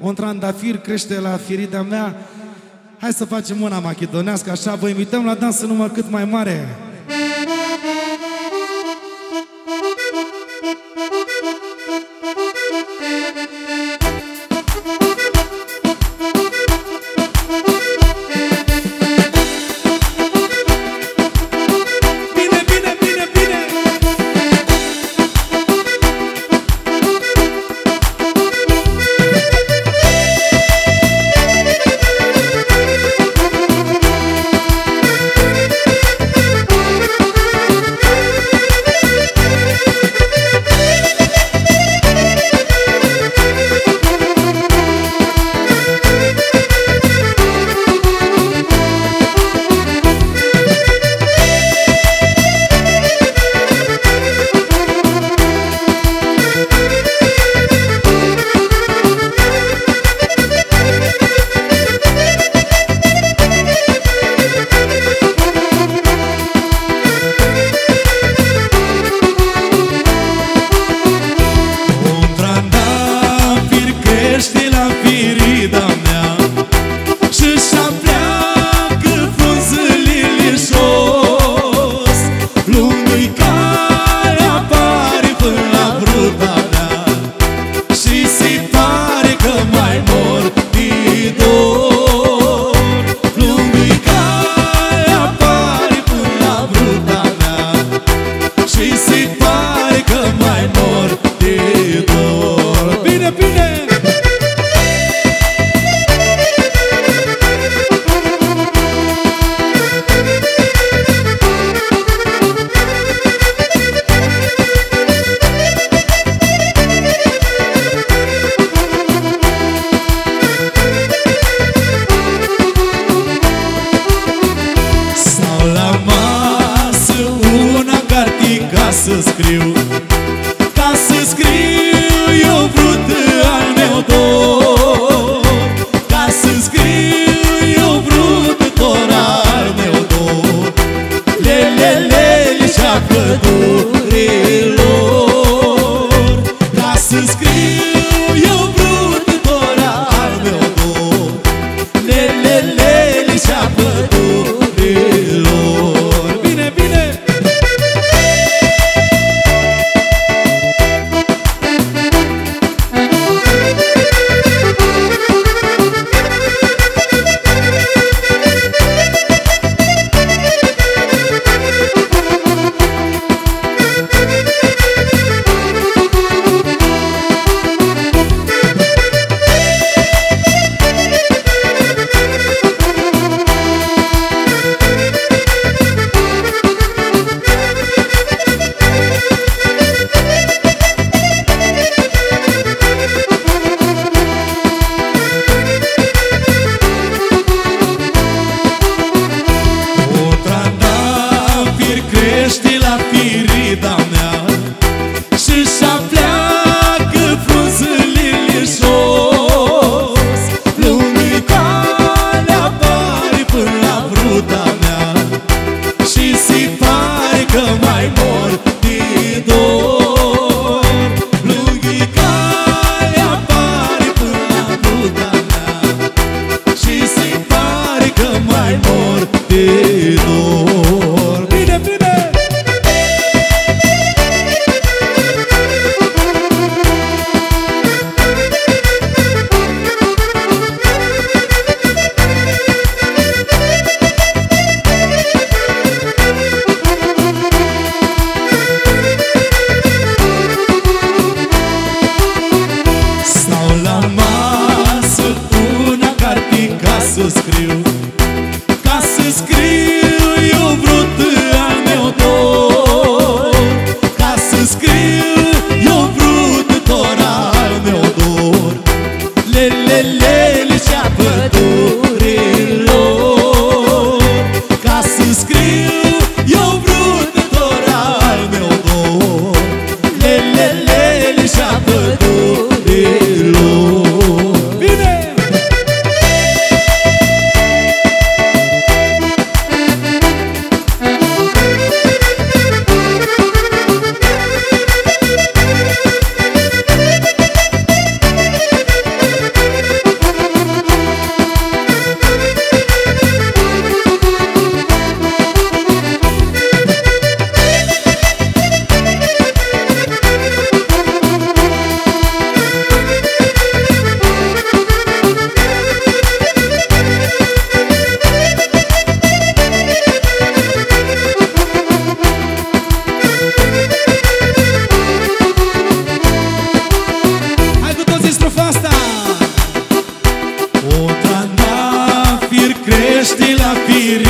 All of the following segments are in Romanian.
Un trandafir crește la firida mea. Hai să facem una machidonească Așa vă invităm la dans în număr cât mai mare. să scriu.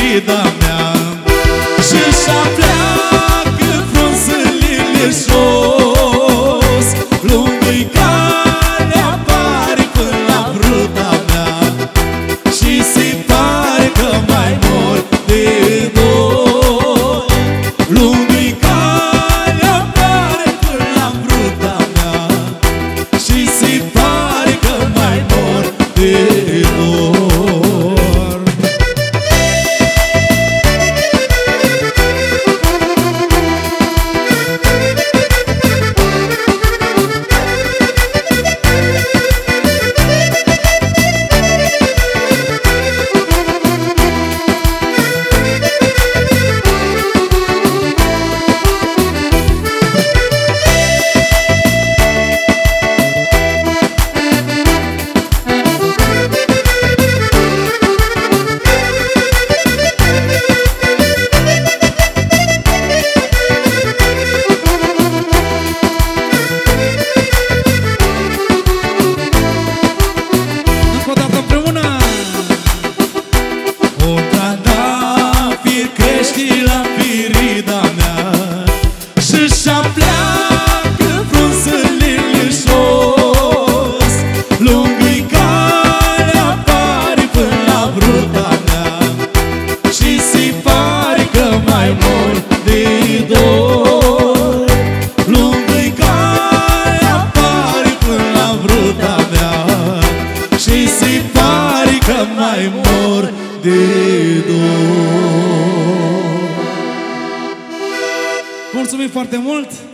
vida mea. Și și-am mai mor de dor Mulțumim foarte mult!